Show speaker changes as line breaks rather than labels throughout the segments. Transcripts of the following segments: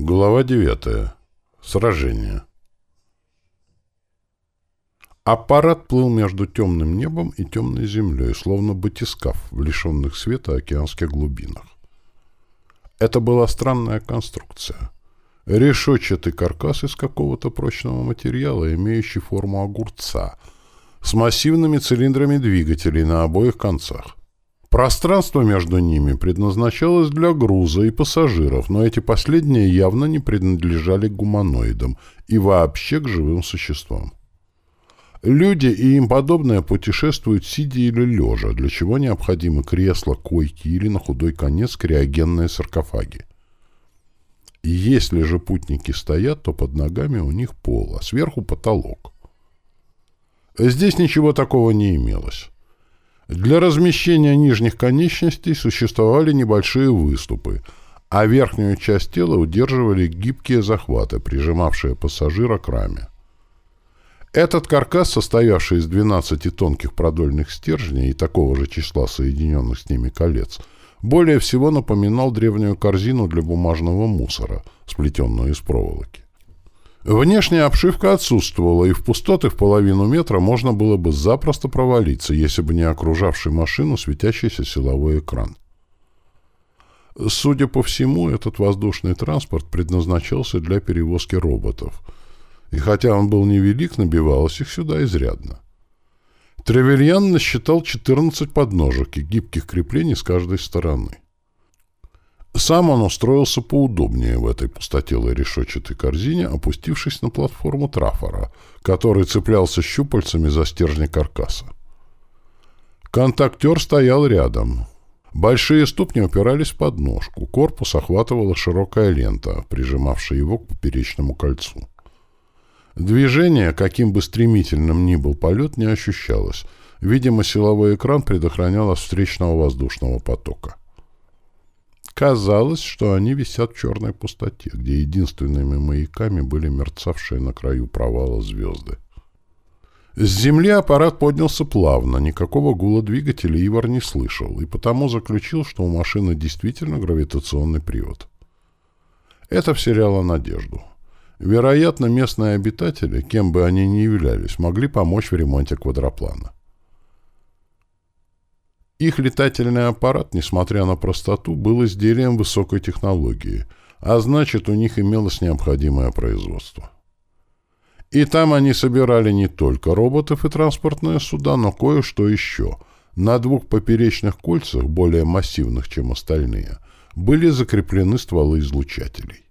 Глава 9. Сражение. Аппарат плыл между темным небом и темной землей, словно батискаф в лишенных света океанских глубинах. Это была странная конструкция. Решетчатый каркас из какого-то прочного материала, имеющий форму огурца, с массивными цилиндрами двигателей на обоих концах. Пространство между ними предназначалось для груза и пассажиров, но эти последние явно не принадлежали гуманоидам и вообще к живым существам. Люди и им подобное путешествуют сидя или лежа, для чего необходимы кресла, койки или, на худой конец, криогенные саркофаги. Если же путники стоят, то под ногами у них пол, а сверху потолок. Здесь ничего такого не имелось. Для размещения нижних конечностей существовали небольшие выступы, а верхнюю часть тела удерживали гибкие захваты, прижимавшие пассажира к раме. Этот каркас, состоявший из 12 тонких продольных стержней и такого же числа соединенных с ними колец, более всего напоминал древнюю корзину для бумажного мусора, сплетенную из проволоки. Внешняя обшивка отсутствовала, и в пустоты в половину метра можно было бы запросто провалиться, если бы не окружавший машину светящийся силовой экран. Судя по всему, этот воздушный транспорт предназначался для перевозки роботов. И хотя он был невелик, набивалось их сюда изрядно. Тревельян насчитал 14 подножек и гибких креплений с каждой стороны. Сам он устроился поудобнее в этой пустотелой решетчатой корзине, опустившись на платформу трафора, который цеплялся щупальцами за стержни каркаса. Контактер стоял рядом. Большие ступни упирались в подножку, корпус охватывала широкая лента, прижимавшая его к поперечному кольцу. Движение, каким бы стремительным ни был полет, не ощущалось. Видимо, силовой экран предохранял от встречного воздушного потока. Казалось, что они висят в черной пустоте, где единственными маяками были мерцавшие на краю провала звезды. С земли аппарат поднялся плавно, никакого гула двигателя Ивар не слышал, и потому заключил, что у машины действительно гравитационный привод. Это вселяло надежду. Вероятно, местные обитатели, кем бы они ни являлись, могли помочь в ремонте квадроплана. Их летательный аппарат, несмотря на простоту, был изделием высокой технологии, а значит, у них имелось необходимое производство. И там они собирали не только роботов и транспортные суда, но кое-что еще. На двух поперечных кольцах, более массивных, чем остальные, были закреплены стволы излучателей.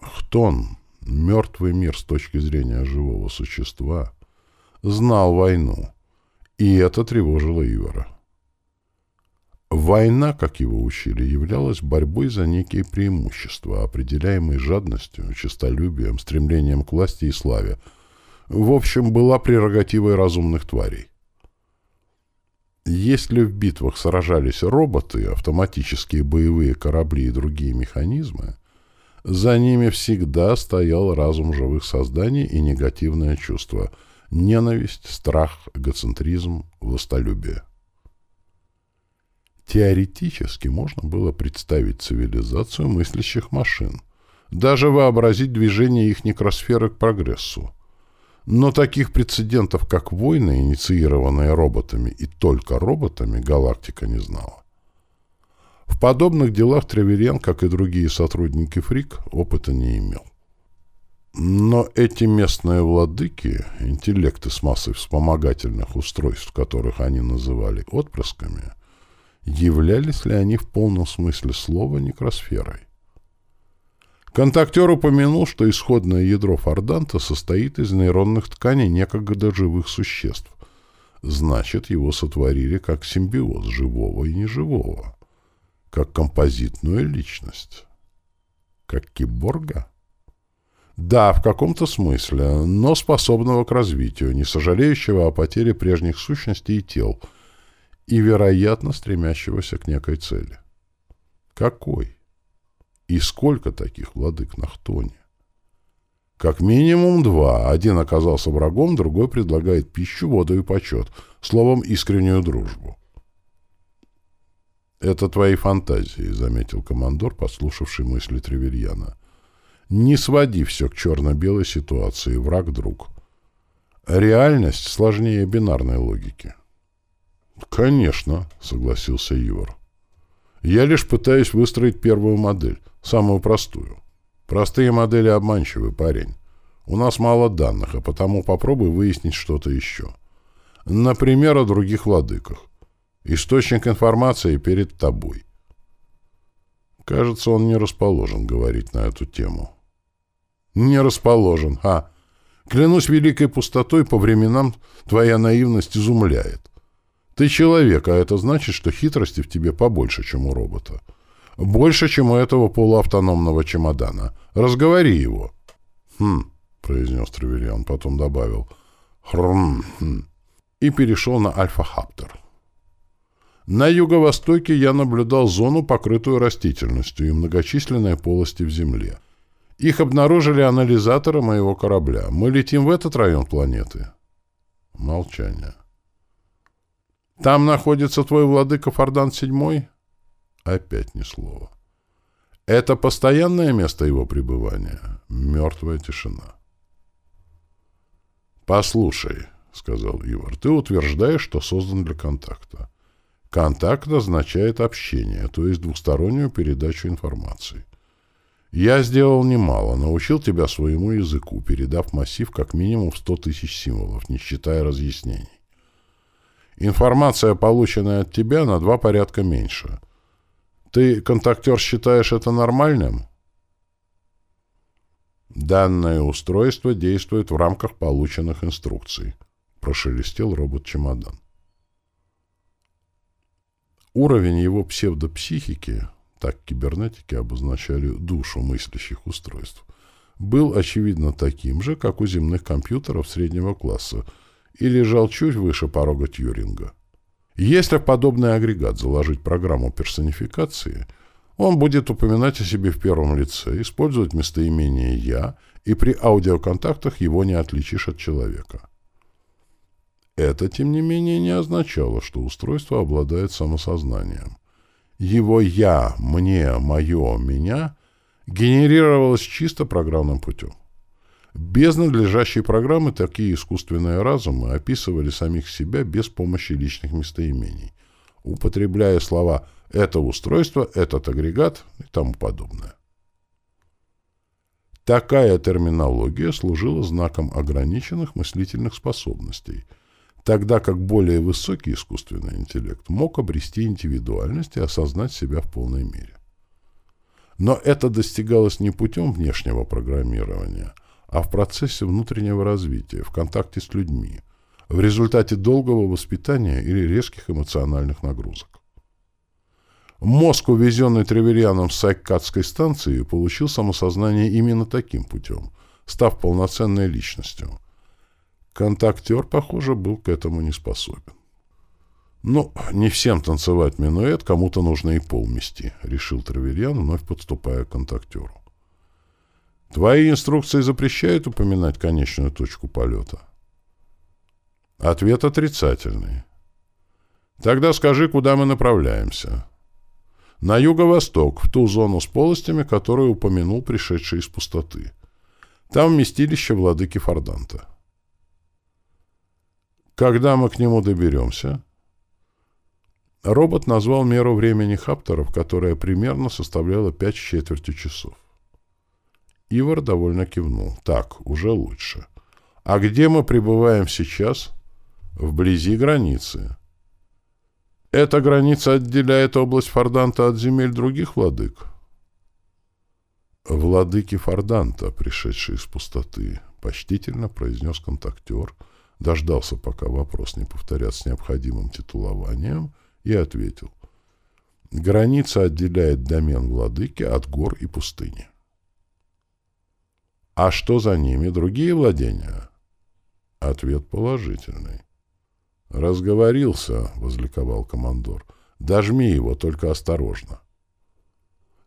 Хтон, мертвый мир с точки зрения живого существа, знал войну и это тревожило Ивара. Война, как его учили, являлась борьбой за некие преимущества, определяемые жадностью, честолюбием, стремлением к власти и славе. В общем, была прерогативой разумных тварей. Если в битвах сражались роботы, автоматические боевые корабли и другие механизмы, за ними всегда стоял разум живых созданий и негативное чувство – ненависть, страх, эгоцентризм, властолюбие. Теоретически можно было представить цивилизацию мыслящих машин, даже вообразить движение их некросферы к прогрессу. Но таких прецедентов, как войны, инициированные роботами и только роботами, галактика не знала. В подобных делах Треверен, как и другие сотрудники ФРИК, опыта не имел. Но эти местные владыки, интеллекты с массой вспомогательных устройств, которых они называли отпрысками, являлись ли они в полном смысле слова некросферой? Контактер упомянул, что исходное ядро Форданта состоит из нейронных тканей некогда живых существ. Значит, его сотворили как симбиоз живого и неживого, как композитную личность, как киборга. Да, в каком-то смысле, но способного к развитию, не сожалеющего о потере прежних сущностей и тел, и, вероятно, стремящегося к некой цели. Какой? И сколько таких владык на Хтоне? Как минимум два. Один оказался врагом, другой предлагает пищу, воду и почет, словом, искреннюю дружбу. «Это твои фантазии», — заметил командор, послушавший мысли Треверьяна. «Не своди все к черно-белой ситуации, враг-друг. Реальность сложнее бинарной логики». «Конечно», — согласился Ивар. «Я лишь пытаюсь выстроить первую модель, самую простую. Простые модели обманчивы, парень. У нас мало данных, а потому попробуй выяснить что-то еще. Например, о других владыках. Источник информации перед тобой. Кажется, он не расположен говорить на эту тему. Не расположен, а. Клянусь великой пустотой, по временам твоя наивность изумляет. Ты человек, а это значит, что хитрости в тебе побольше, чем у робота. Больше, чем у этого полуавтономного чемодана. Разговори его. Хм, произнес Тревельян, потом добавил. Хрм, хм. И перешел на альфа-хаптер. На юго-востоке я наблюдал зону, покрытую растительностью и многочисленные полости в земле. Их обнаружили анализаторы моего корабля. Мы летим в этот район планеты. Молчание. Там находится твой владыка Фордан седьмой? Опять ни слова. Это постоянное место его пребывания? Мертвая тишина. «Послушай», — сказал Ивар, — «ты утверждаешь, что создан для контакта. Контакт означает общение, то есть двустороннюю передачу информации. Я сделал немало, научил тебя своему языку, передав массив как минимум в 100 тысяч символов, не считая разъяснений. Информация, полученная от тебя, на два порядка меньше. Ты, контактер, считаешь это нормальным? Данное устройство действует в рамках полученных инструкций. Прошелестел робот-чемодан. Уровень его псевдопсихики, так кибернетики обозначали душу мыслящих устройств, был, очевидно, таким же, как у земных компьютеров среднего класса, и лежал чуть выше порога Тьюринга. Если в подобный агрегат заложить программу персонификации, он будет упоминать о себе в первом лице, использовать местоимение «я», и при аудиоконтактах его не отличишь от человека. Это, тем не менее, не означало, что устройство обладает самосознанием. Его «я», «мне», «моё», «меня» генерировалось чисто программным путем. Без надлежащей программы такие искусственные разумы описывали самих себя без помощи личных местоимений, употребляя слова «это устройство», «этот агрегат» и тому подобное. Такая терминология служила знаком ограниченных мыслительных способностей – тогда как более высокий искусственный интеллект мог обрести индивидуальность и осознать себя в полной мере. Но это достигалось не путем внешнего программирования, а в процессе внутреннего развития, в контакте с людьми, в результате долгого воспитания или резких эмоциональных нагрузок. Мозг, увезенный Треверианом с Сайккатской станции, получил самосознание именно таким путем, став полноценной личностью – Контактер, похоже, был к этому не способен. «Ну, не всем танцевать минуэт, кому-то нужно и пол мести», — решил Траверьян, вновь подступая к контактеру. «Твои инструкции запрещают упоминать конечную точку полета?» Ответ отрицательный. «Тогда скажи, куда мы направляемся?» «На юго-восток, в ту зону с полостями, которую упомянул пришедший из пустоты. Там вместилище владыки Форданта». Когда мы к нему доберемся? Робот назвал меру времени хаптеров, которая примерно составляла пять с четвертью часов. Ивар довольно кивнул. Так, уже лучше. А где мы пребываем сейчас? Вблизи границы. Эта граница отделяет область Форданта от земель других владык? Владыки Форданта, пришедшие из пустоты, почтительно произнес контактер — дождался, пока вопрос не повторят с необходимым титулованием, и ответил. Граница отделяет домен владыки от гор и пустыни. А что за ними? Другие владения? Ответ положительный. «Разговорился», — возликовал командор. «Дожми его, только осторожно».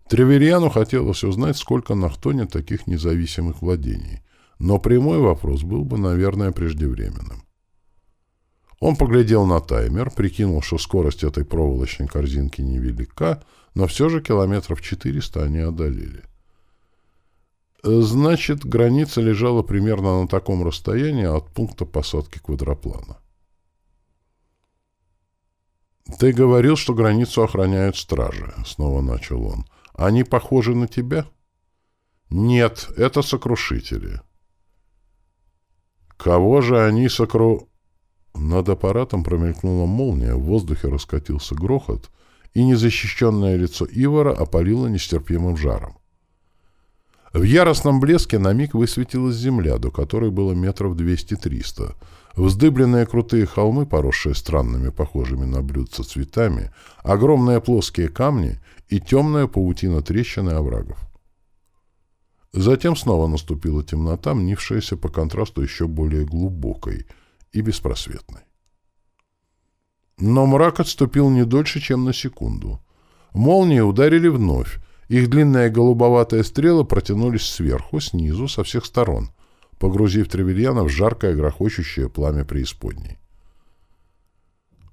Треверьяну хотелось узнать, сколько на Хтоне таких независимых владений — но прямой вопрос был бы, наверное, преждевременным. Он поглядел на таймер, прикинул, что скорость этой проволочной корзинки невелика, но все же километров 400 они одолели. Значит, граница лежала примерно на таком расстоянии от пункта посадки квадроплана. «Ты говорил, что границу охраняют стражи», — снова начал он. «Они похожи на тебя?» «Нет, это сокрушители». «Кого же они сокру...» Над аппаратом промелькнула молния, в воздухе раскатился грохот, и незащищенное лицо Ивара опалило нестерпимым жаром. В яростном блеске на миг высветилась земля, до которой было метров 200-300. Вздыбленные крутые холмы, поросшие странными, похожими на блюдца цветами, огромные плоские камни и темная паутина трещин и оврагов. Затем снова наступила темнота, мнившаяся по контрасту еще более глубокой и беспросветной. Но мрак отступил не дольше, чем на секунду. Молнии ударили вновь, их длинные голубоватые стрелы протянулись сверху, снизу, со всех сторон, погрузив Тревельяна в жаркое грохочущее пламя преисподней.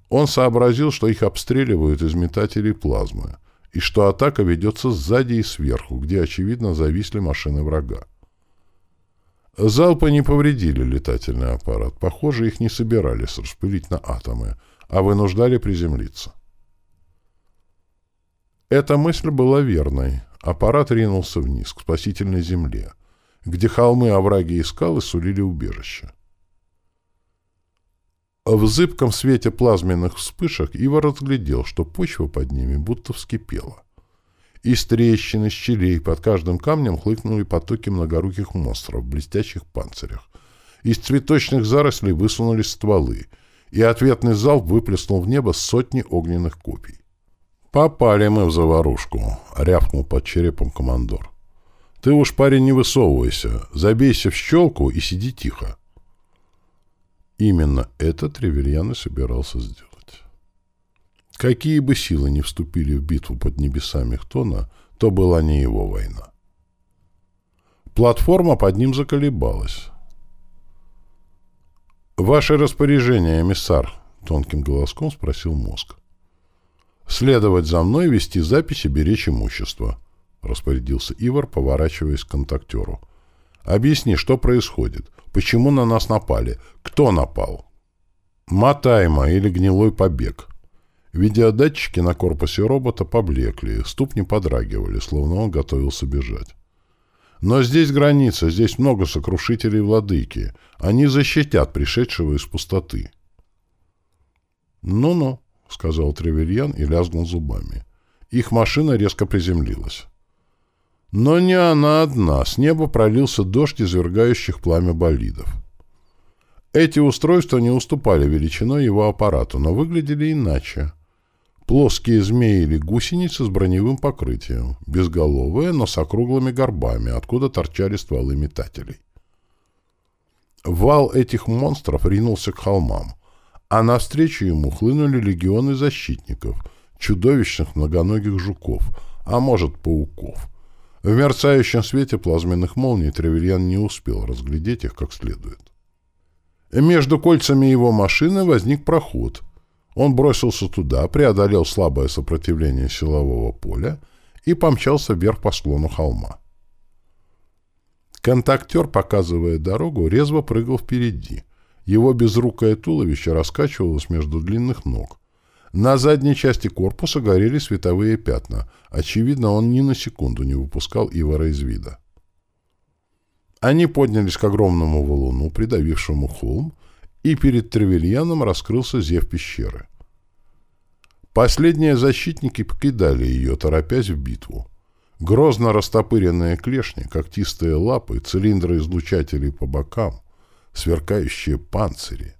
Он сообразил, что их обстреливают из метателей плазмы, и что атака ведется сзади и сверху, где, очевидно, зависли машины врага. Залпы не повредили летательный аппарат. Похоже, их не собирались распылить на атомы, а вынуждали приземлиться. Эта мысль была верной. Аппарат ринулся вниз, к спасительной земле, где холмы, овраги и скалы сулили убежище. В зыбком свете плазменных вспышек Ива разглядел, что почва под ними будто вскипела. Из трещин, из щелей под каждым камнем хлыкнули потоки многоруких монстров в блестящих панцирях. Из цветочных зарослей высунулись стволы, и ответный залп выплеснул в небо сотни огненных копий. «Попали мы в заварушку», — рявкнул под черепом командор. «Ты уж, парень, не высовывайся. Забейся в щелку и сиди тихо». Именно это Тревельян и собирался сделать. Какие бы силы ни вступили в битву под небесами Хтона, то была не его война. Платформа под ним заколебалась. «Ваше распоряжение, эмиссар», — тонким голоском спросил мозг. «Следовать за мной, вести записи, беречь имущество», — распорядился Ивар, поворачиваясь к контактеру. «Объясни, что происходит? Почему на нас напали? Кто напал?» «Матайма или гнилой побег». Видеодатчики на корпусе робота поблекли, ступни подрагивали, словно он готовился бежать. «Но здесь граница, здесь много сокрушителей владыки. Они защитят пришедшего из пустоты». «Ну-ну», — сказал Тревельян и лязгнул зубами. Их машина резко приземлилась. Но не она одна. С неба пролился дождь извергающих пламя болидов. Эти устройства не уступали величиной его аппарату, но выглядели иначе. Плоские змеи или гусеницы с броневым покрытием, безголовые, но с округлыми горбами, откуда торчали стволы метателей. Вал этих монстров ринулся к холмам а навстречу ему хлынули легионы защитников, чудовищных многоногих жуков, а может, пауков. В мерцающем свете плазменных молний Тревельян не успел разглядеть их как следует. Между кольцами его машины возник проход. Он бросился туда, преодолел слабое сопротивление силового поля и помчался вверх по склону холма. Контактер, показывая дорогу, резво прыгал впереди — его безрукое туловище раскачивалось между длинных ног. На задней части корпуса горели световые пятна. Очевидно, он ни на секунду не выпускал Ивара из вида. Они поднялись к огромному валуну, придавившему холм, и перед Тревельяном раскрылся зев пещеры. Последние защитники покидали ее, торопясь в битву. Грозно растопыренные клешни, когтистые лапы, цилиндры излучателей по бокам — сверкающие панцири.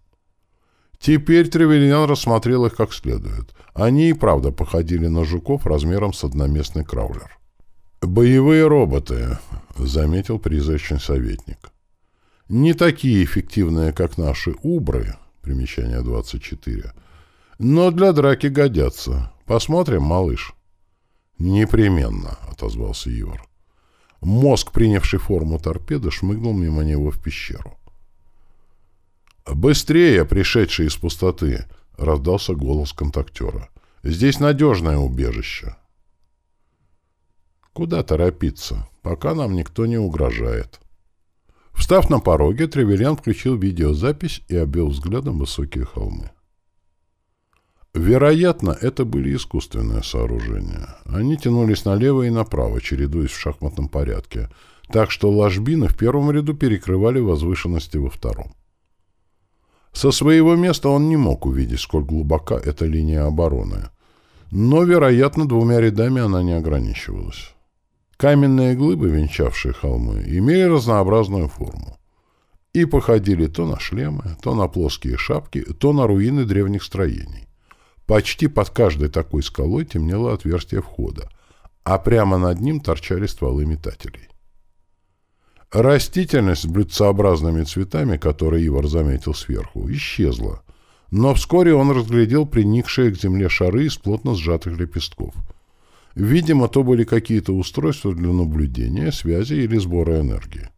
Теперь Тревельян рассмотрел их как следует. Они и правда походили на жуков размером с одноместный краулер. «Боевые роботы», — заметил призрачный советник. «Не такие эффективные, как наши убры», примечание 24, «но для драки годятся. Посмотрим, малыш». «Непременно», — отозвался Ивар. Мозг, принявший форму торпеды, шмыгнул мимо него в пещеру. «Быстрее, пришедший из пустоты!» — раздался голос контактера. «Здесь надежное убежище». «Куда торопиться, пока нам никто не угрожает?» Встав на пороге, Тревельян включил видеозапись и обвел взглядом высокие холмы. Вероятно, это были искусственные сооружения. Они тянулись налево и направо, чередуясь в шахматном порядке, так что ложбины в первом ряду перекрывали возвышенности во втором. Со своего места он не мог увидеть, сколь глубока эта линия обороны, но, вероятно, двумя рядами она не ограничивалась. Каменные глыбы, венчавшие холмы, имели разнообразную форму и походили то на шлемы, то на плоские шапки, то на руины древних строений. Почти под каждой такой скалой темнело отверстие входа, а прямо над ним торчали стволы метателей. Растительность с блюдцеобразными цветами, которые Ивар заметил сверху, исчезла, но вскоре он разглядел приникшие к земле шары из плотно сжатых лепестков. Видимо, то были какие-то устройства для наблюдения, связи или сбора энергии.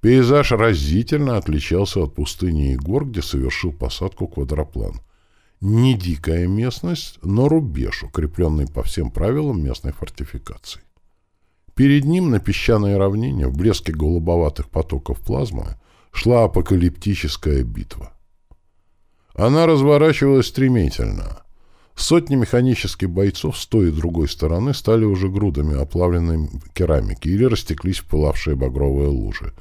Пейзаж разительно отличался от пустыни и гор, где совершил посадку квадроплан — не дикая местность, но рубеж, укрепленный по всем правилам местной фортификации. Перед ним на песчаной равнине в блеске голубоватых потоков плазмы шла апокалиптическая битва. Она разворачивалась стремительно. Сотни механических бойцов с той и другой стороны стали уже грудами оплавленной керамики или растеклись в пылавшие багровые лужи.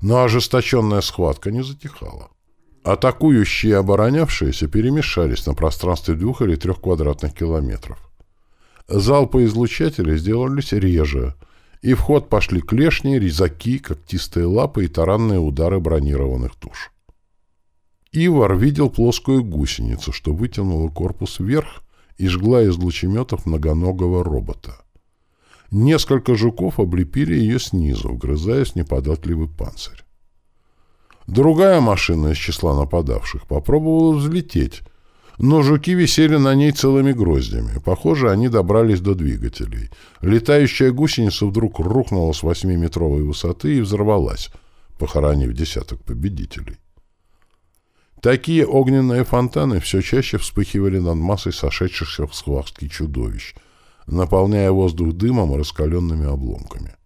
Но ожесточенная схватка не затихала. Атакующие и оборонявшиеся перемешались на пространстве двух или трех квадратных километров. Залпы излучателей сделались реже, и в ход пошли клешни, резаки, когтистые лапы и таранные удары бронированных туш. Ивар видел плоскую гусеницу, что вытянула корпус вверх и жгла из лучеметов многоногого робота. Несколько жуков облепили ее снизу, вгрызаясь в неподатливый панцирь. Другая машина из числа нападавших попробовала взлететь, но жуки висели на ней целыми гроздями. Похоже, они добрались до двигателей. Летающая гусеница вдруг рухнула с восьмиметровой высоты и взорвалась, похоронив десяток победителей. Такие огненные фонтаны все чаще вспыхивали над массой сошедшихся в схватке чудовищ, наполняя воздух дымом и раскаленными обломками.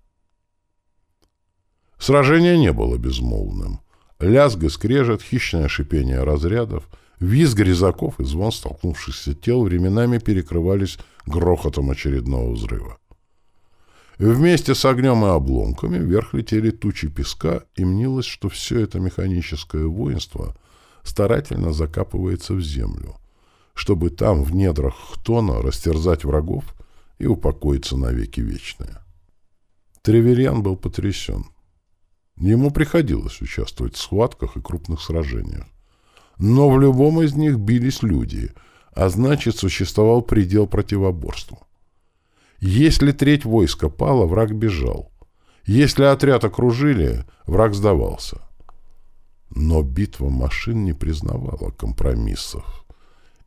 Сражение не было безмолвным. Лязг и скрежет, хищное шипение разрядов, визг резаков и звон столкнувшихся тел временами перекрывались грохотом очередного взрыва. Вместе с огнем и обломками вверх летели тучи песка, и мнилось, что все это механическое воинство старательно закапывается в землю, чтобы там, в недрах Хтона, растерзать врагов и упокоиться навеки вечные. Треверьян был потрясен. Ему приходилось участвовать в схватках и крупных сражениях. Но в любом из них бились люди, а значит, существовал предел противоборству. Если треть войска пала, враг бежал. Если отряд окружили, враг сдавался. Но битва машин не признавала компромиссов.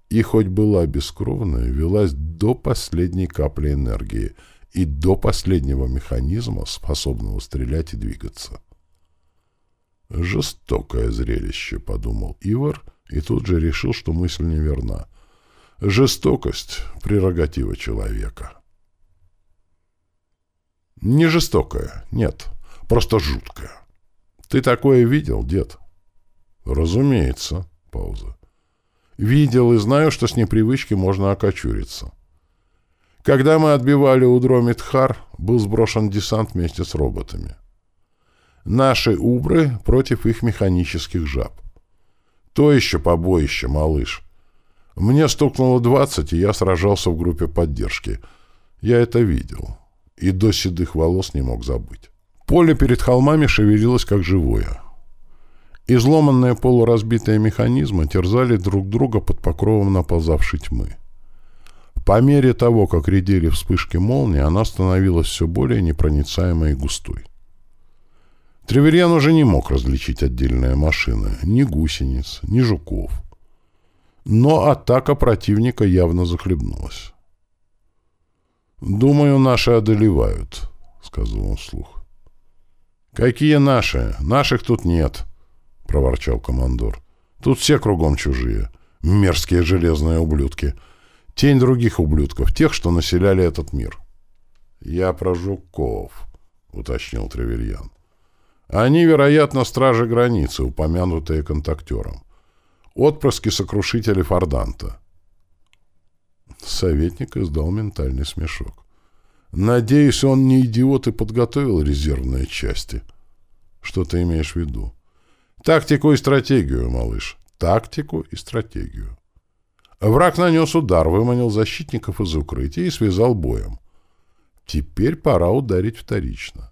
И хоть была бескровная, велась до последней капли энергии и до последнего механизма, способного стрелять и двигаться. «Жестокое зрелище», — подумал Ивар, и тут же решил, что мысль неверна. «Жестокость — прерогатива человека». «Не жестокая, нет, просто жуткая. Ты такое видел, дед?» «Разумеется», — пауза. «Видел и знаю, что с непривычки можно окочуриться. Когда мы отбивали у Дромитхар, был сброшен десант вместе с роботами. Наши убры против их механических жаб. То еще побоище, малыш. Мне стукнуло двадцать, и я сражался в группе поддержки. Я это видел. И до седых волос не мог забыть. Поле перед холмами шевелилось как живое. Изломанные полуразбитые механизмы терзали друг друга под покровом наползавшей тьмы. По мере того, как редели вспышки молнии, она становилась все более непроницаемой и густой. Треверьян уже не мог различить отдельные машины, ни гусениц, ни жуков. Но атака противника явно захлебнулась. «Думаю, наши одолевают», — сказал он вслух. «Какие наши? Наших тут нет», —— проворчал командор. «Тут все кругом чужие. Мерзкие железные ублюдки. Тень других ублюдков, тех, что населяли этот мир». «Я про жуков», — уточнил Тревельян. «Они, вероятно, стражи границы, упомянутые контактером. Отпрыски сокрушителей Форданта». Советник издал ментальный смешок. «Надеюсь, он не идиот и подготовил резервные части». «Что ты имеешь в виду?» «Тактику и стратегию, малыш. Тактику и стратегию». Враг нанес удар, выманил защитников из укрытия и связал боем. Теперь пора ударить вторично.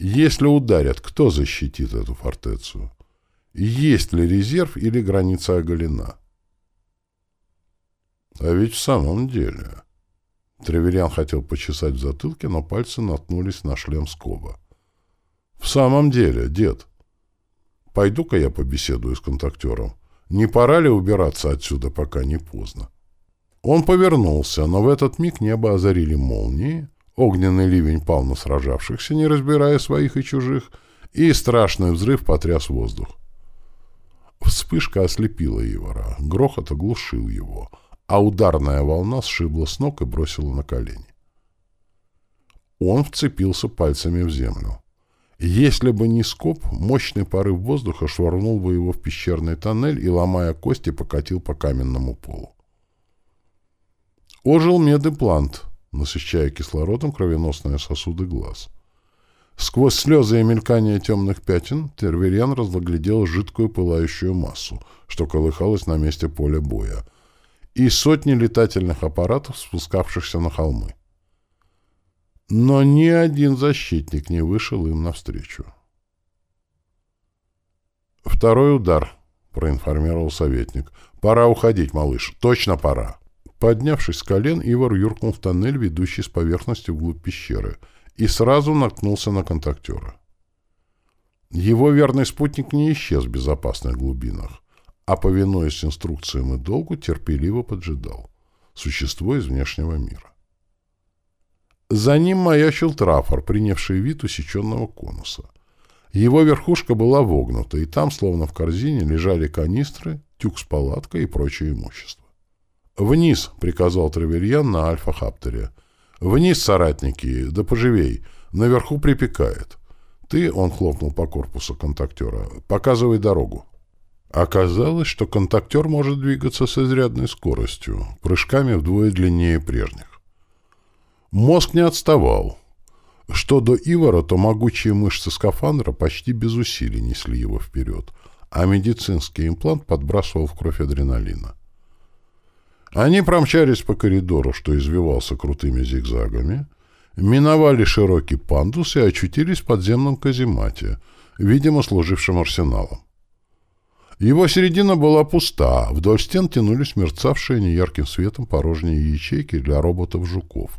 Если ударят, кто защитит эту фортецу? Есть ли резерв или граница оголена? А ведь в самом деле... Треверян хотел почесать в затылке, но пальцы наткнулись на шлем скоба. «В самом деле, дед, пойду-ка я побеседую с контактером. Не пора ли убираться отсюда, пока не поздно?» Он повернулся, но в этот миг небо озарили молнии, Огненный ливень пал на сражавшихся, не разбирая своих и чужих, и страшный взрыв потряс воздух. Вспышка ослепила Ивара, грохот оглушил его, а ударная волна сшибла с ног и бросила на колени. Он вцепился пальцами в землю. Если бы не скоб, мощный порыв воздуха швырнул бы его в пещерный тоннель и, ломая кости, покатил по каменному полу. Ожил медыплант, насыщая кислородом кровеносные сосуды глаз. Сквозь слезы и мелькание темных пятен Терверьян разглядел жидкую пылающую массу, что колыхалась на месте поля боя, и сотни летательных аппаратов, спускавшихся на холмы. Но ни один защитник не вышел им навстречу. «Второй удар», — проинформировал советник. «Пора уходить, малыш. Точно пора». Поднявшись с колен, Ивар юркнул в тоннель, ведущий с поверхности вглубь пещеры, и сразу наткнулся на контактера. Его верный спутник не исчез в безопасных глубинах, а, повинуясь инструкциям и долгу, терпеливо поджидал. Существо из внешнего мира. За ним маячил трафор, принявший вид усеченного конуса. Его верхушка была вогнута, и там, словно в корзине, лежали канистры, тюк с палаткой и прочее имущество. «Вниз!» — приказал Траверьян на Альфа-Хаптере. «Вниз, соратники, да поживей. Наверху припекает. Ты, — он хлопнул по корпусу контактера, — показывай дорогу». Оказалось, что контактер может двигаться с изрядной скоростью, прыжками вдвое длиннее прежних. Мозг не отставал. Что до Ивара, то могучие мышцы скафандра почти без усилий несли его вперед, а медицинский имплант подбрасывал в кровь адреналина. Они промчались по коридору, что извивался крутыми зигзагами, миновали широкий пандус и очутились в подземном каземате, видимо, служившем арсеналом. Его середина была пуста, вдоль стен тянулись мерцавшие неярким светом порожние ячейки для роботов-жуков,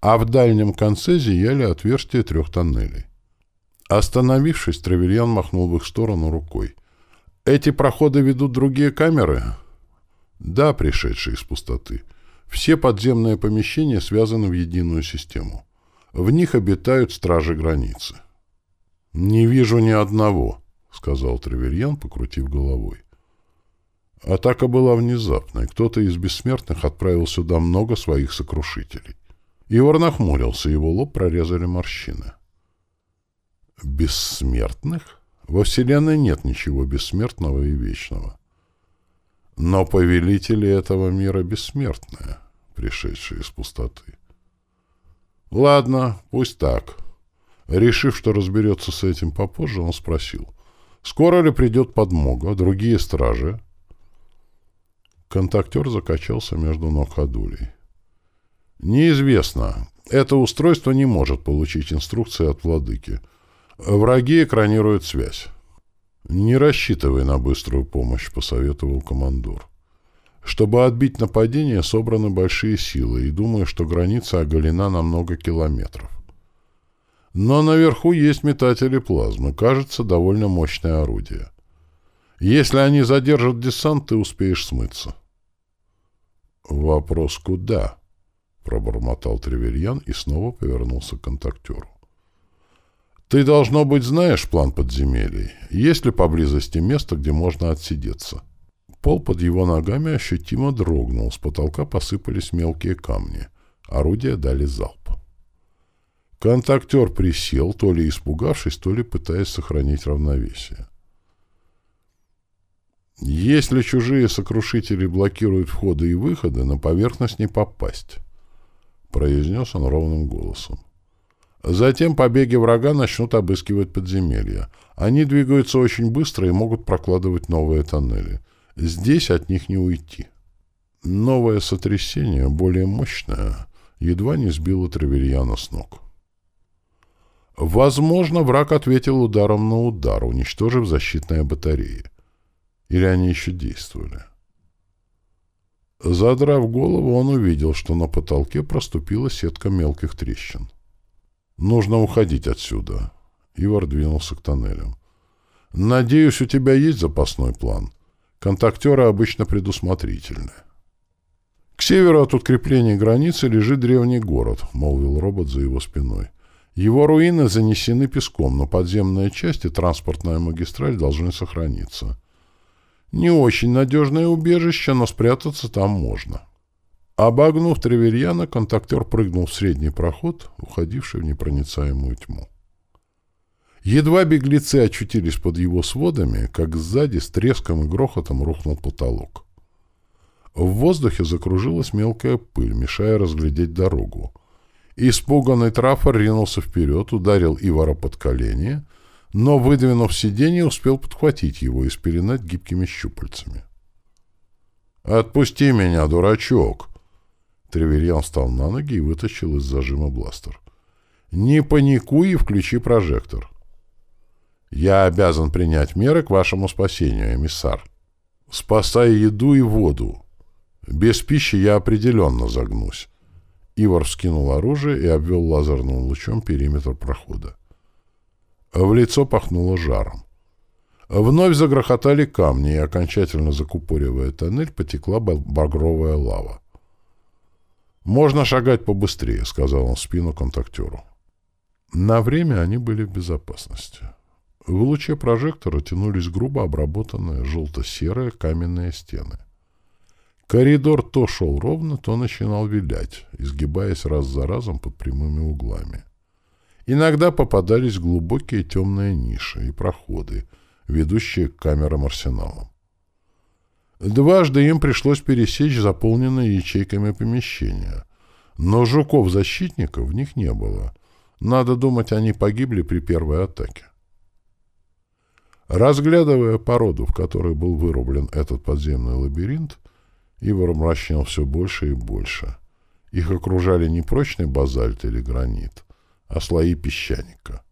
а в дальнем конце зияли отверстия трех тоннелей. Остановившись, Тревельян махнул в их сторону рукой. «Эти проходы ведут другие камеры?» Да, пришедшие из пустоты. Все подземные помещения связаны в единую систему. В них обитают стражи границы. «Не вижу ни одного», — сказал Треверьян, покрутив головой. Атака была внезапной. Кто-то из бессмертных отправил сюда много своих сокрушителей. Ивар нахмурился, его лоб прорезали морщины. «Бессмертных? Во Вселенной нет ничего бессмертного и вечного. Но повелители этого мира бессмертные, пришедшие из пустоты. Ладно, пусть так. Решив, что разберется с этим попозже, он спросил, скоро ли придет подмога, другие стражи? Контактер закачался между ног ходулей. Неизвестно. Это устройство не может получить инструкции от владыки. Враги экранируют связь. «Не рассчитывай на быструю помощь», — посоветовал командор. «Чтобы отбить нападение, собраны большие силы, и думаю, что граница оголена на много километров. Но наверху есть метатели плазмы, кажется, довольно мощное орудие. Если они задержат десант, ты успеешь смыться». «Вопрос куда?» — пробормотал Тревельян и снова повернулся к контактеру. Ты, должно быть, знаешь план подземелий. Есть ли поблизости место, где можно отсидеться? Пол под его ногами ощутимо дрогнул, с потолка посыпались мелкие камни. Орудия дали залп. Контактер присел, то ли испугавшись, то ли пытаясь сохранить равновесие. Если чужие сокрушители блокируют входы и выходы, на поверхность не попасть, — произнес он ровным голосом. Затем побеги врага начнут обыскивать подземелья. Они двигаются очень быстро и могут прокладывать новые тоннели. Здесь от них не уйти. Новое сотрясение, более мощное, едва не сбило Треверьяна с ног. Возможно, враг ответил ударом на удар, уничтожив защитные батареи. Или они еще действовали. Задрав голову, он увидел, что на потолке проступила сетка мелких трещин. «Нужно уходить отсюда». Ивар двинулся к тоннелям. «Надеюсь, у тебя есть запасной план. Контактеры обычно предусмотрительны». «К северу от укрепления границы лежит древний город», — молвил робот за его спиной. «Его руины занесены песком, но подземная часть и транспортная магистраль должны сохраниться. Не очень надежное убежище, но спрятаться там можно». Обогнув Треверьяна, контактер прыгнул в средний проход, уходивший в непроницаемую тьму. Едва беглецы очутились под его сводами, как сзади с треском и грохотом рухнул потолок. В воздухе закружилась мелкая пыль, мешая разглядеть дорогу. Испуганный трафор ринулся вперед, ударил Ивара под колени, но, выдвинув сиденье, успел подхватить его и спеленать гибкими щупальцами. «Отпусти меня, дурачок!» Треверьян встал на ноги и вытащил из зажима бластер. «Не паникуй и включи прожектор». «Я обязан принять меры к вашему спасению, эмиссар. Спасай еду и воду. Без пищи я определенно загнусь». Ивар вскинул оружие и обвел лазерным лучом периметр прохода. В лицо пахнуло жаром. Вновь загрохотали камни, и, окончательно закупоривая тоннель, потекла багровая лава. «Можно шагать побыстрее», — сказал он в спину контактеру. На время они были в безопасности. В луче прожектора тянулись грубо обработанные желто-серые каменные стены. Коридор то шел ровно, то начинал вилять, изгибаясь раз за разом под прямыми углами. Иногда попадались глубокие темные ниши и проходы, ведущие к камерам арсеналам. Дважды им пришлось пересечь заполненные ячейками помещения. Но жуков-защитников в них не было. Надо думать, они погибли при первой атаке. Разглядывая породу, в которой был вырублен этот подземный лабиринт, Ивар мрачнел все больше и больше. Их окружали не прочный базальт или гранит, а слои песчаника.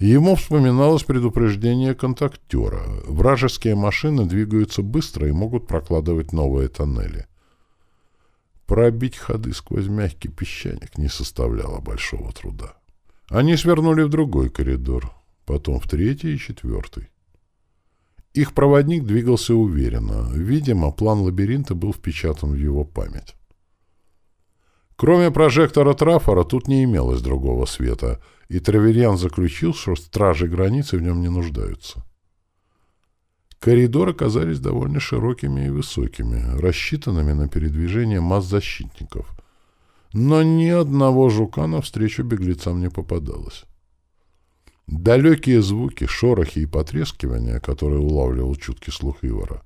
Ему вспоминалось предупреждение контактера. Вражеские машины двигаются быстро и могут прокладывать новые тоннели. Пробить ходы сквозь мягкий песчаник не составляло большого труда. Они свернули в другой коридор, потом в третий и четвертый. Их проводник двигался уверенно. Видимо, план лабиринта был впечатан в его память. Кроме прожектора трафора тут не имелось другого света — и Траверьян заключил, что стражи границы в нем не нуждаются. Коридоры оказались довольно широкими и высокими, рассчитанными на передвижение масс защитников. Но ни одного жука навстречу беглецам не попадалось. Далекие звуки, шорохи и потрескивания, которые улавливал чуткий слух Ивара,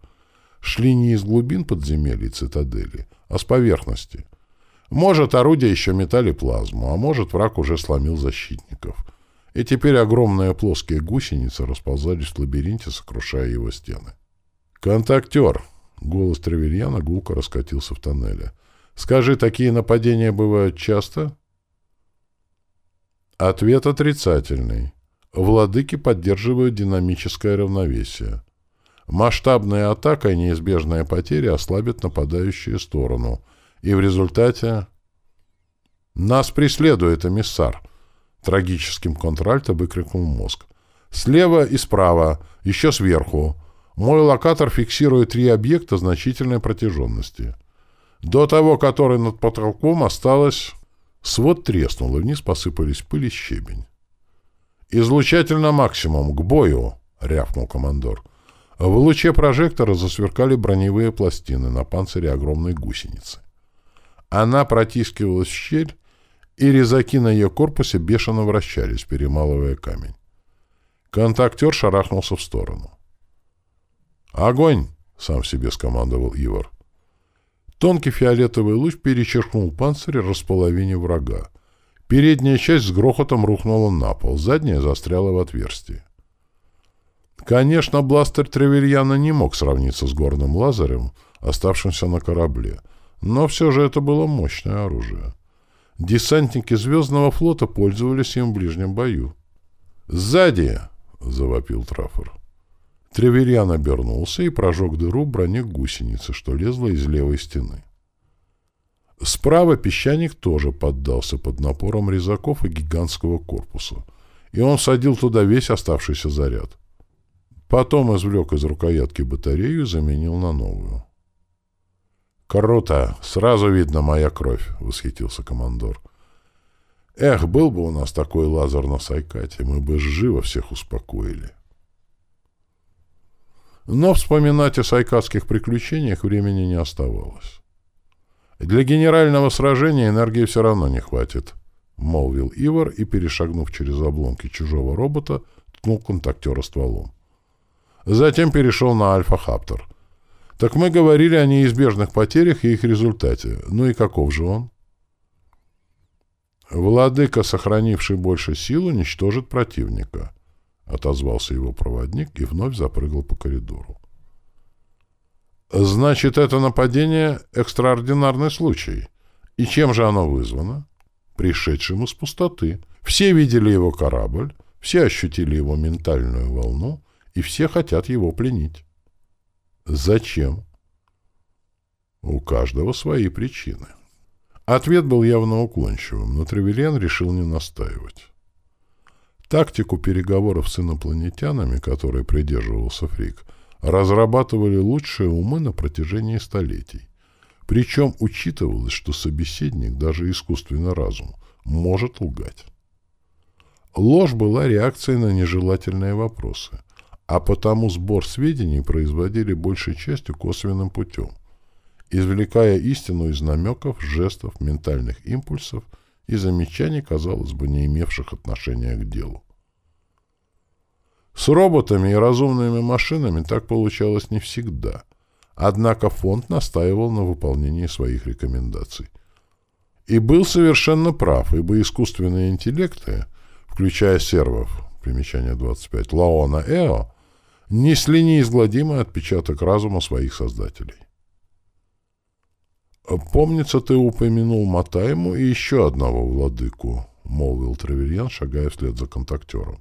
шли не из глубин подземелий цитадели, а с поверхности, может, орудия еще метали плазму, а может, враг уже сломил защитников. И теперь огромные плоские гусеницы расползались в лабиринте, сокрушая его стены. «Контактер!» — голос Тревельяна гулко раскатился в тоннеле. «Скажи, такие нападения бывают часто?» Ответ отрицательный. Владыки поддерживают динамическое равновесие. Масштабная атака и неизбежная потеря ослабят нападающую сторону — и в результате... «Нас преследует эмиссар!» Трагическим контральто выкрикнул мозг. «Слева и справа, еще сверху. Мой локатор фиксирует три объекта значительной протяженности. До того, который над потолком, осталось...» Свод треснул, и вниз посыпались пыль и щебень. «Излучатель на максимум, к бою!» — рявкнул командор. В луче прожектора засверкали броневые пластины на панцире огромной гусеницы. Она протискивалась в щель, и резаки на ее корпусе бешено вращались, перемалывая камень. Контактер шарахнулся в сторону. «Огонь!» — сам себе скомандовал Ивар. Тонкий фиолетовый луч перечеркнул панцирь, располовине врага. Передняя часть с грохотом рухнула на пол, задняя застряла в отверстии. Конечно, бластер Тревельяна не мог сравниться с горным лазерем, оставшимся на корабле, но все же это было мощное оружие. Десантники Звездного флота пользовались им в ближнем бою. «Сзади!» — завопил Траффор. Тревельян обернулся и прожег дыру броне гусеницы, что лезла из левой стены. Справа песчаник тоже поддался под напором резаков и гигантского корпуса, и он садил туда весь оставшийся заряд. Потом извлек из рукоятки батарею и заменил на новую. «Круто! Сразу видно моя кровь!» — восхитился командор. «Эх, был бы у нас такой лазер на Сайкате, мы бы живо всех успокоили». Но вспоминать о сайкатских приключениях времени не оставалось. «Для генерального сражения энергии все равно не хватит», — молвил Ивар и, перешагнув через обломки чужого робота, ткнул контактера стволом. Затем перешел на Альфа-Хаптор. Так мы говорили о неизбежных потерях и их результате. Ну и каков же он? «Владыка, сохранивший больше сил, уничтожит противника», — отозвался его проводник и вновь запрыгал по коридору. «Значит, это нападение — экстраординарный случай. И чем же оно вызвано?» «Пришедшим из пустоты. Все видели его корабль, все ощутили его ментальную волну, и все хотят его пленить. Зачем? У каждого свои причины. Ответ был явно уклончивым, но Тревельян решил не настаивать. Тактику переговоров с инопланетянами, которой придерживался Фрик, разрабатывали лучшие умы на протяжении столетий. Причем учитывалось, что собеседник, даже искусственный разум, может лгать. Ложь была реакцией на нежелательные вопросы – а потому сбор сведений производили большей частью косвенным путем, извлекая истину из намеков, жестов, ментальных импульсов и замечаний, казалось бы, не имевших отношения к делу. С роботами и разумными машинами так получалось не всегда, однако фонд настаивал на выполнении своих рекомендаций. И был совершенно прав, ибо искусственные интеллекты, включая сервов, примечание 25, Лаона Эо, несли неизгладимый отпечаток разума своих создателей. «Помнится, ты упомянул Матайму и еще одного владыку», — молвил Траверьян, шагая вслед за контактером.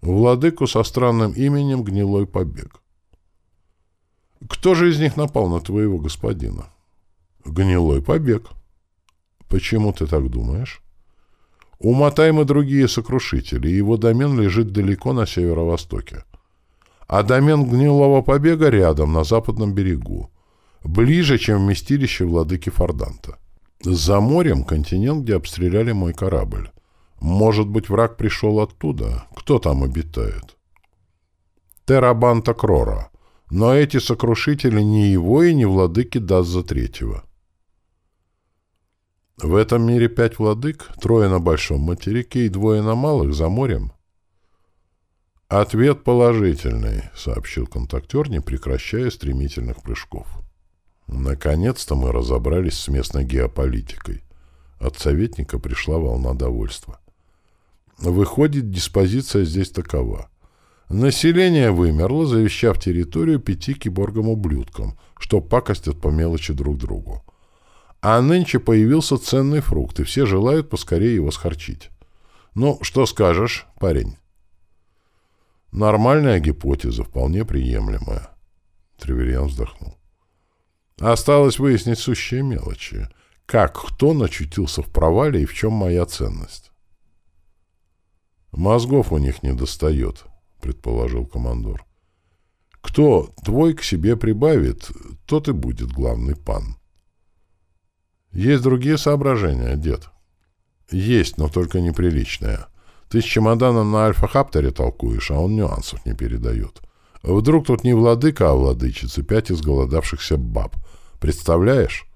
«Владыку со странным именем Гнилой Побег». «Кто же из них напал на твоего господина?» «Гнилой Побег». «Почему ты так думаешь?» «У Матаймы другие сокрушители, его домен лежит далеко на северо-востоке а домен гнилого побега рядом, на западном берегу, ближе, чем вместилище владыки Форданта. За морем континент, где обстреляли мой корабль. Может быть, враг пришел оттуда? Кто там обитает? Терабанта Крора. Но эти сокрушители не его и не владыки Дазза Третьего. В этом мире пять владык, трое на большом материке и двое на малых, за морем. «Ответ положительный», — сообщил контактер, не прекращая стремительных прыжков. Наконец-то мы разобрались с местной геополитикой. От советника пришла волна довольства. Выходит, диспозиция здесь такова. Население вымерло, завещав территорию пяти киборгам-ублюдкам, что пакостят по мелочи друг другу. А нынче появился ценный фрукт, и все желают поскорее его схорчить. Ну, что скажешь, парень? Нормальная гипотеза, вполне приемлемая. Треверьян вздохнул. Осталось выяснить сущие мелочи. Как, кто начутился в провале и в чем моя ценность? Мозгов у них не достает, предположил командор. Кто твой к себе прибавит, тот и будет главный пан. Есть другие соображения, дед? Есть, но только неприличные. Ты с чемоданом на альфа-хаптере толкуешь, а он нюансов не передает. Вдруг тут не владыка, а владычица, пять изголодавшихся баб. Представляешь?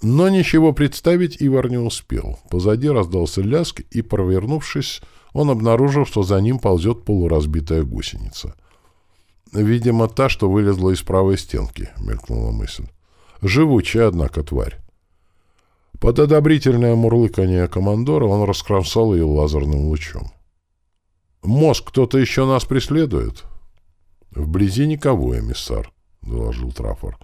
Но ничего представить Ивар не успел. Позади раздался ляск, и, провернувшись, он обнаружил, что за ним ползет полуразбитая гусеница. «Видимо, та, что вылезла из правой стенки», — мелькнула мысль. «Живучая, однако, тварь». Под одобрительное мурлыканье командора он раскромсал ее лазерным лучом. «Мозг, кто-то еще нас преследует?» «Вблизи никого, эмиссар», — доложил Траффор.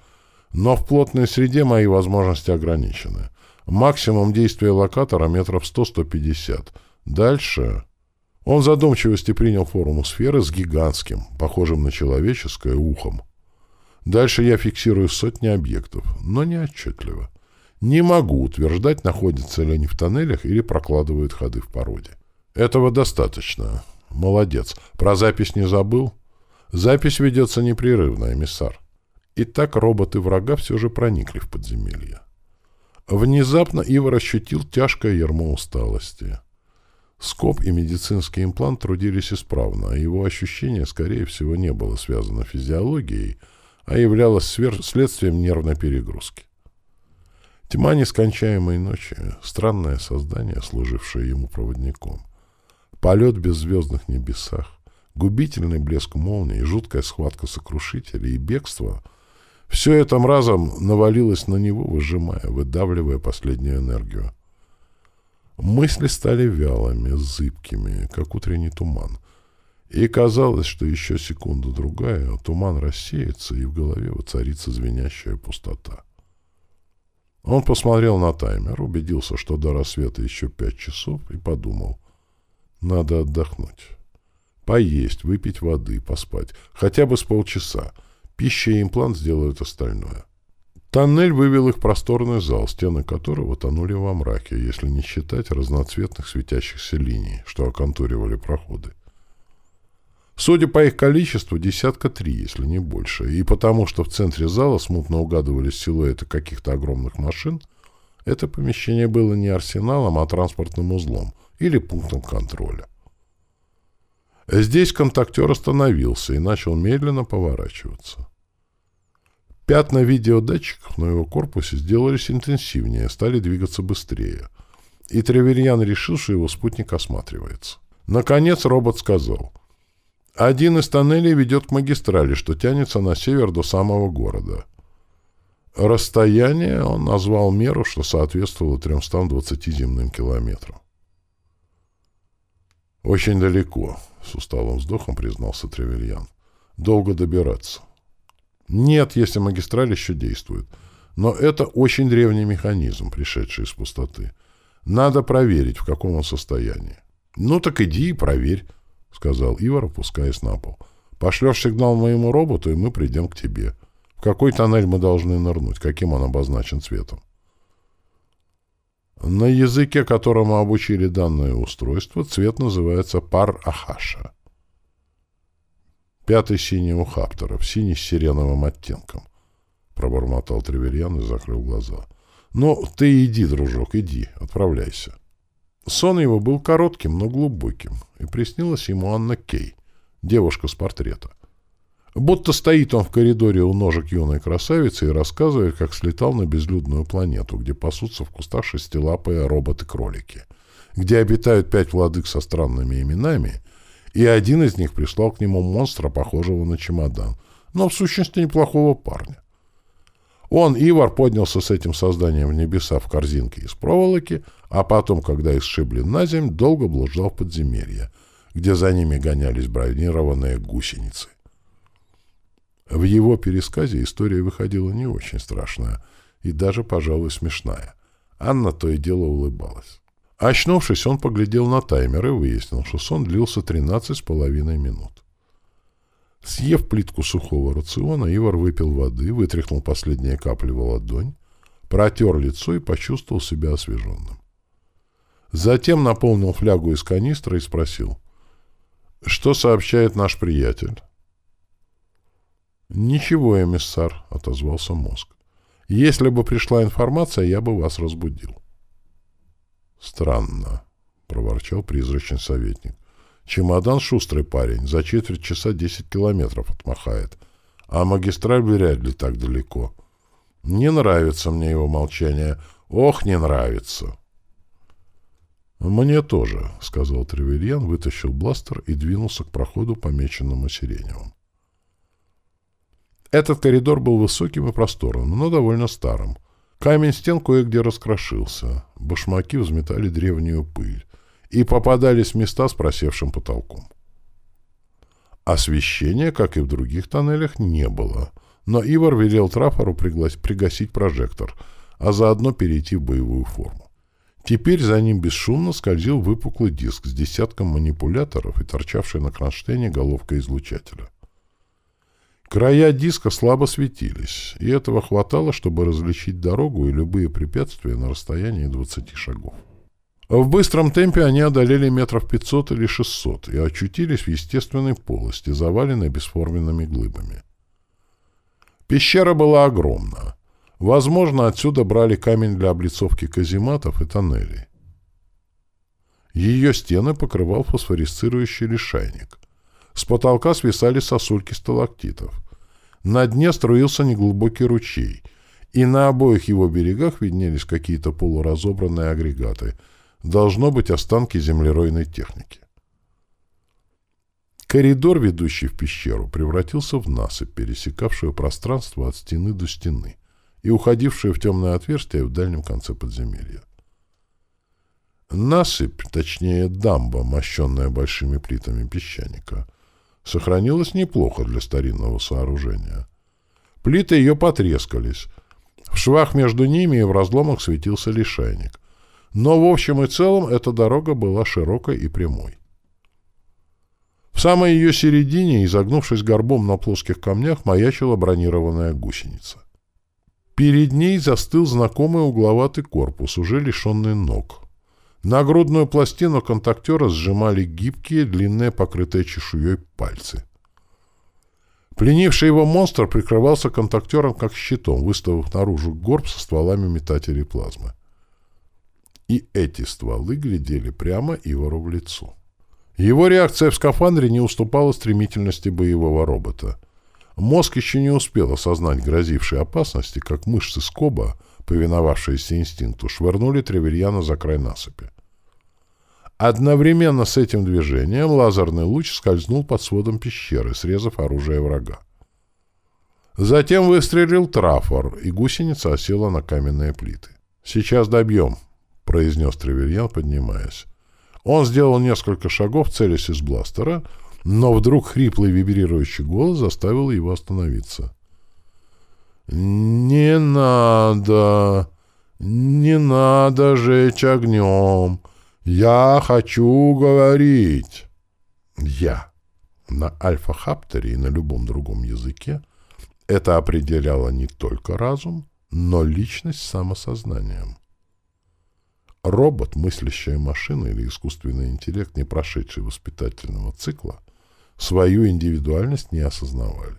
«Но в плотной среде мои возможности ограничены. Максимум действия локатора метров 100-150. Дальше...» Он в задумчивости принял форму сферы с гигантским, похожим на человеческое, ухом. Дальше я фиксирую сотни объектов, но не отчетливо. Не могу утверждать, находятся ли они в тоннелях или прокладывают ходы в породе. Этого достаточно. Молодец. Про запись не забыл? Запись ведется непрерывно, эмиссар. Итак, роботы врага все же проникли в подземелье. Внезапно Ивар ощутил тяжкое ярмо усталости. Скоб и медицинский имплант трудились исправно, а его ощущение, скорее всего, не было связано физиологией, а являлось следствием нервной перегрузки. Тьма нескончаемой ночи, странное создание, служившее ему проводником. Полет в беззвездных небесах, губительный блеск молнии, жуткая схватка сокрушителей и бегство — все это разом навалилось на него, выжимая, выдавливая последнюю энергию. Мысли стали вялыми, зыбкими, как утренний туман. И казалось, что еще секунду-другая, туман рассеется, и в голове воцарится звенящая пустота. Он посмотрел на таймер, убедился, что до рассвета еще пять часов, и подумал, надо отдохнуть. Поесть, выпить воды, поспать. Хотя бы с полчаса. Пища и имплант сделают остальное. Тоннель вывел их в просторный зал, стены которого тонули во мраке, если не считать разноцветных светящихся линий, что оконтуривали проходы. Судя по их количеству, десятка три, если не больше. И потому, что в центре зала смутно угадывались силуэты каких-то огромных машин, это помещение было не арсеналом, а транспортным узлом или пунктом контроля. Здесь контактер остановился и начал медленно поворачиваться. Пятна видеодатчиков на его корпусе сделались интенсивнее, стали двигаться быстрее. И Треверьян решил, что его спутник осматривается. Наконец робот сказал — один из тоннелей ведет к магистрали, что тянется на север до самого города. Расстояние он назвал меру, что соответствовало 320 земным километрам. «Очень далеко», — с усталым вздохом признался Тревельян. «Долго добираться». «Нет, если магистраль еще действует. Но это очень древний механизм, пришедший из пустоты. Надо проверить, в каком он состоянии». «Ну так иди и проверь», — сказал Ивар, опускаясь на пол. — Пошлешь сигнал моему роботу, и мы придем к тебе. В какой тоннель мы должны нырнуть? Каким он обозначен цветом? На языке, которому обучили данное устройство, цвет называется пар-ахаша. Пятый синий у хаптеров, синий с сиреновым оттенком. Пробормотал Треверьян и закрыл глаза. — Ну, ты иди, дружок, иди, отправляйся. Сон его был коротким, но глубоким, и приснилась ему Анна Кей, девушка с портрета. Будто стоит он в коридоре у ножек юной красавицы и рассказывает, как слетал на безлюдную планету, где пасутся в кустах шестилапые роботы-кролики, где обитают пять владык со странными именами, и один из них прислал к нему монстра, похожего на чемодан, но в сущности неплохого парня. Он, Ивар, поднялся с этим созданием в небеса в корзинке из проволоки, а потом, когда их сшибли на землю, долго блуждал в подземелье, где за ними гонялись бронированные гусеницы. В его пересказе история выходила не очень страшная и даже, пожалуй, смешная. Анна то и дело улыбалась. Очнувшись, он поглядел на таймер и выяснил, что сон длился 13 с половиной минут. Съев плитку сухого рациона, Ивар выпил воды, вытряхнул последние капли в ладонь, протер лицо и почувствовал себя освеженным. Затем наполнил флягу из канистра и спросил, «Что сообщает наш приятель?» «Ничего, эмиссар», — отозвался мозг. «Если бы пришла информация, я бы вас разбудил». «Странно», — проворчал призрачный советник. «Чемодан шустрый парень, за четверть часа десять километров отмахает, а магистраль вряд ли так далеко. Не нравится мне его молчание. Ох, не нравится!» «Мне тоже», — сказал Тревельян, вытащил бластер и двинулся к проходу, помеченному сиреневым. Этот коридор был высоким и просторным, но довольно старым. Камень стен кое-где раскрошился, башмаки взметали древнюю пыль и попадались места с просевшим потолком. Освещения, как и в других тоннелях, не было, но Ивар велел Трафору пригасить прожектор, а заодно перейти в боевую форму. Теперь за ним бесшумно скользил выпуклый диск с десятком манипуляторов и торчавшей на кронштейне головка излучателя. Края диска слабо светились, и этого хватало, чтобы различить дорогу и любые препятствия на расстоянии 20 шагов. В быстром темпе они одолели метров 500 или 600 и очутились в естественной полости, заваленной бесформенными глыбами. Пещера была огромна. Возможно, отсюда брали камень для облицовки казематов и тоннелей. Ее стены покрывал фосфорисцирующий лишайник. С потолка свисали сосульки сталактитов. На дне струился неглубокий ручей, и на обоих его берегах виднелись какие-то полуразобранные агрегаты. Должно быть останки землеройной техники. Коридор, ведущий в пещеру, превратился в насыпь, пересекавшую пространство от стены до стены и уходившую в темное отверстие в дальнем конце подземелья. Насыпь, точнее дамба, мощенная большими плитами песчаника, сохранилась неплохо для старинного сооружения. Плиты ее потрескались. В швах между ними и в разломах светился лишайник. Но в общем и целом эта дорога была широкой и прямой. В самой ее середине, изогнувшись горбом на плоских камнях, маячила бронированная гусеница. Перед ней застыл знакомый угловатый корпус, уже лишенный ног. Нагрудную пластину контактера сжимали гибкие, длинные, покрытые чешуей пальцы. Пленивший его монстр прикрывался контактером как щитом, выставив наружу горб со стволами метателей плазмы. И эти стволы глядели прямо Ивару в лицо. Его реакция в скафандре не уступала стремительности боевого робота. Мозг еще не успел осознать грозившие опасности, как мышцы скоба, повиновавшиеся инстинкту, швырнули Тревельяна за край насыпи. Одновременно с этим движением лазерный луч скользнул под сводом пещеры, срезав оружие врага. Затем выстрелил трафор, и гусеница осела на каменные плиты. «Сейчас добьем», — произнес Тревельян, поднимаясь. Он сделал несколько шагов, целясь из бластера, но вдруг хриплый вибрирующий голос заставил его остановиться. «Не надо! Не надо жечь огнем!» «Я хочу говорить!» «Я» на альфа-хаптере и на любом другом языке это определяло не только разум, но личность с самосознанием. Робот, мыслящая машина или искусственный интеллект, не прошедший воспитательного цикла, свою индивидуальность не осознавали.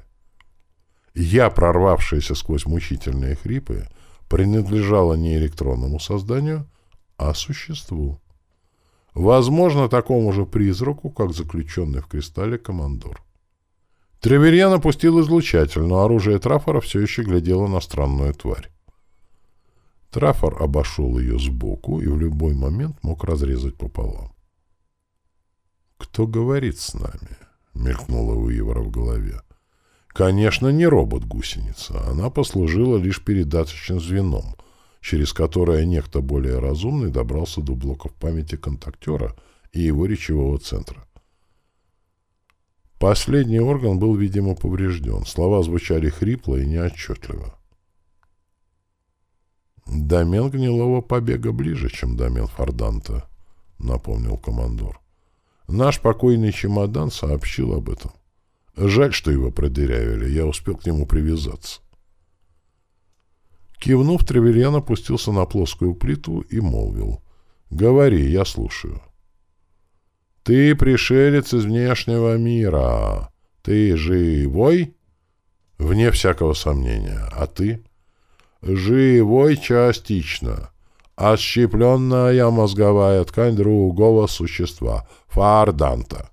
Я, прорвавшаяся сквозь мучительные хрипы, принадлежала не электронному созданию, а существу. Возможно, такому же призраку, как заключенный в кристалле командор. Треверьян опустил излучатель, но оружие Трафора все еще глядело на странную тварь. Трафор обошел ее сбоку и в любой момент мог разрезать пополам. «Кто говорит с нами?» — мелькнуло у Ивара в голове. «Конечно, не робот-гусеница. Она послужила лишь передаточным звеном, через которое некто более разумный добрался до блоков памяти контактера и его речевого центра. Последний орган был, видимо, поврежден. Слова звучали хрипло и неотчетливо. «Домен гнилого побега ближе, чем домен Форданта», — напомнил командор. «Наш покойный чемодан сообщил об этом. Жаль, что его продырявили, я успел к нему привязаться». Кивнув, Тревельян опустился на плоскую плиту и молвил. «Говори, я слушаю». «Ты пришелец из внешнего мира. Ты живой?» «Вне всякого сомнения. А ты?» «Живой частично. Отщепленная мозговая ткань другого существа, фарданта.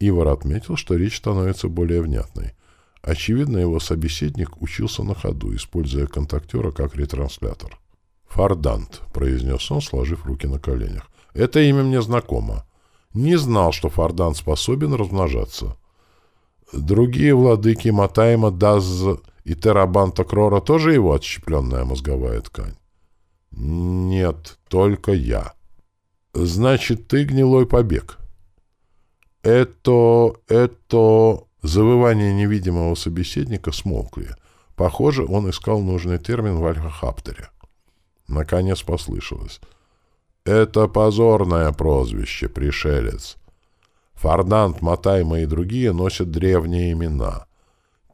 Ивар отметил, что речь становится более внятной. Очевидно, его собеседник учился на ходу, используя контактера как ретранслятор. «Фардант», — произнес он, сложив руки на коленях. «Это имя мне знакомо. Не знал, что Фардант способен размножаться. Другие владыки Матайма, Даз и Терабанта Крора тоже его отщепленная мозговая ткань?» «Нет, только я». «Значит, ты гнилой побег». «Это... это...» Завывания невидимого собеседника смолкли. Похоже, он искал нужный термин в альфа-хаптере. Наконец послышалось. «Это позорное прозвище, пришелец. Фардант, Матайма и другие носят древние имена.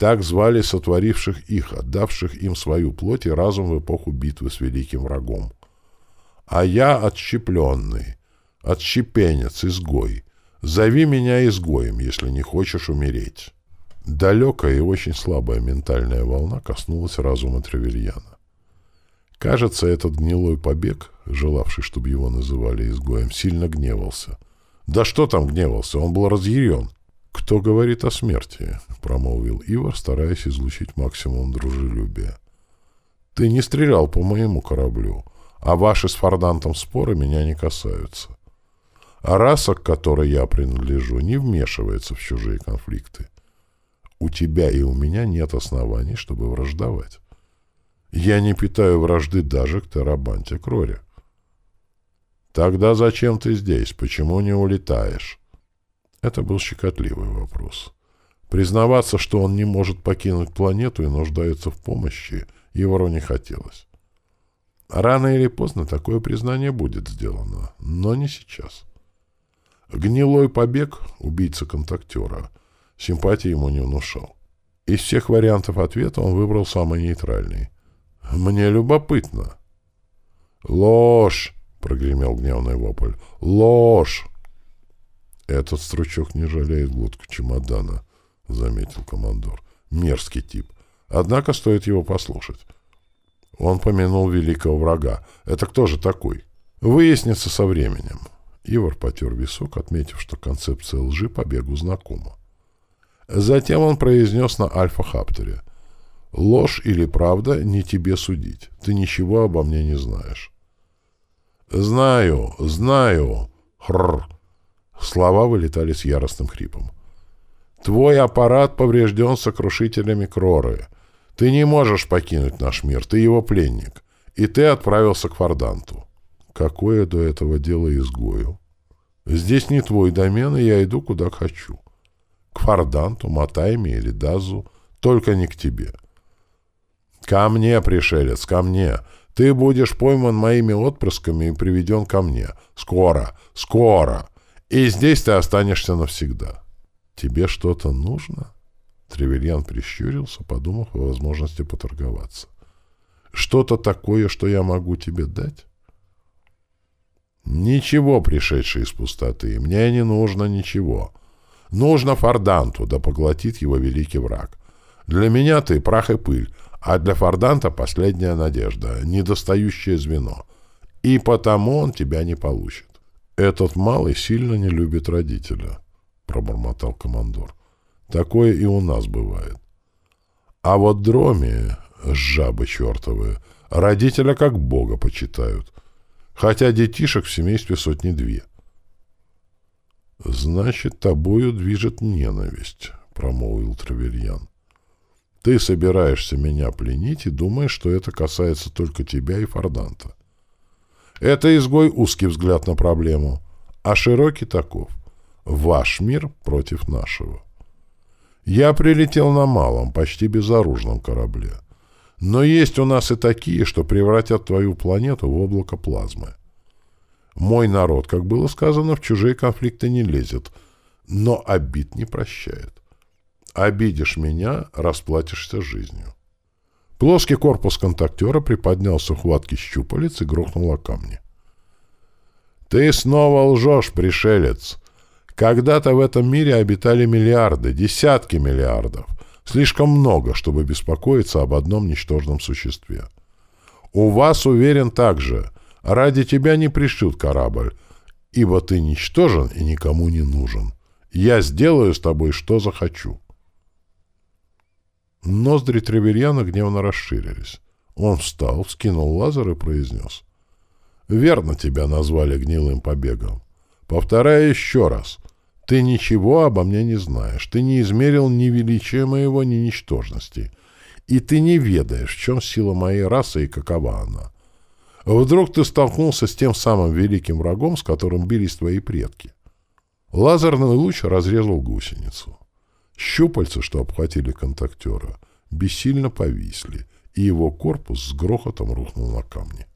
Так звали сотворивших их, отдавших им свою плоть и разум в эпоху битвы с великим врагом. А я отщепленный, отщепенец, изгой. Зови меня изгоем, если не хочешь умереть». Далекая и очень слабая ментальная волна коснулась разума Тревельяна. Кажется, этот гнилой побег, желавший, чтобы его называли изгоем, сильно гневался. Да что там гневался, он был разъярен. «Кто говорит о смерти?» — промолвил Ивар, стараясь излучить максимум дружелюбия. «Ты не стрелял по моему кораблю, а ваши с Фордантом споры меня не касаются. А раса, к которой я принадлежу, не вмешивается в чужие конфликты. У тебя и у меня нет оснований, чтобы враждовать. Я не питаю вражды даже к Тарабанте Кроре. Тогда зачем ты здесь? Почему не улетаешь? Это был щекотливый вопрос. Признаваться, что он не может покинуть планету и нуждается в помощи, Евро не хотелось. Рано или поздно такое признание будет сделано, но не сейчас. Гнилой побег убийца-контактера симпатии ему не внушал. Из всех вариантов ответа он выбрал самый нейтральный — мне любопытно. Ложь! прогремел гневный вопль. Ложь! Этот стручок не жалеет глотку чемодана, заметил командор. Мерзкий тип. Однако стоит его послушать. Он помянул великого врага. Это кто же такой? Выяснится со временем. Ивар потер висок, отметив, что концепция лжи побегу знакома. Затем он произнес на альфа-хаптере. Ложь или правда, не тебе судить. Ты ничего обо мне не знаешь. Знаю, знаю. Хрр. Слова вылетали с яростным хрипом. Твой аппарат поврежден сокрушителями Кроры. Ты не можешь покинуть наш мир, ты его пленник. И ты отправился к Форданту. Какое до этого дело изгою? Здесь не твой домен, и я иду куда хочу. К Форданту, Матайме или Дазу, только не к тебе. — «Ко мне, пришелец, ко мне! Ты будешь пойман моими отпрысками и приведен ко мне. Скоро, скоро! И здесь ты останешься навсегда». «Тебе что-то нужно?» Тревельян прищурился, подумав о возможности поторговаться. «Что-то такое, что я могу тебе дать?» «Ничего, пришедший из пустоты, мне не нужно ничего. Нужно Форданту, да поглотит его великий враг. Для меня ты прах и пыль, а для Форданта последняя надежда, недостающее звено. И потому он тебя не получит. Этот малый сильно не любит родителя, пробормотал командор. Такое и у нас бывает. А вот дроми, жабы чертовы, родителя как бога почитают. Хотя детишек в семействе сотни-две. «Значит, тобою движет ненависть», — промолвил Травельян. Ты собираешься меня пленить и думаешь, что это касается только тебя и Форданта. Это изгой узкий взгляд на проблему, а широкий таков. Ваш мир против нашего. Я прилетел на малом, почти безоружном корабле. Но есть у нас и такие, что превратят твою планету в облако плазмы. Мой народ, как было сказано, в чужие конфликты не лезет, но обид не прощает. Обидишь меня — расплатишься жизнью. Плоский корпус контактера приподнялся ухватки щупалец и грохнул о камни. «Ты снова лжешь, пришелец! Когда-то в этом мире обитали миллиарды, десятки миллиардов. Слишком много, чтобы беспокоиться об одном ничтожном существе. У вас, уверен, также. Ради тебя не пришлют корабль, ибо ты ничтожен и никому не нужен. Я сделаю с тобой, что захочу». Ноздри Треверьяна гневно расширились. Он встал, скинул лазер и произнес. «Верно тебя назвали гнилым побегом. Повторяю еще раз. Ты ничего обо мне не знаешь. Ты не измерил ни величия моего, ни ничтожности. И ты не ведаешь, в чем сила моей расы и какова она. Вдруг ты столкнулся с тем самым великим врагом, с которым бились твои предки. Лазерный луч разрезал гусеницу. Щупальца, что обхватили контактера, бессильно повисли, и его корпус с грохотом рухнул на камни.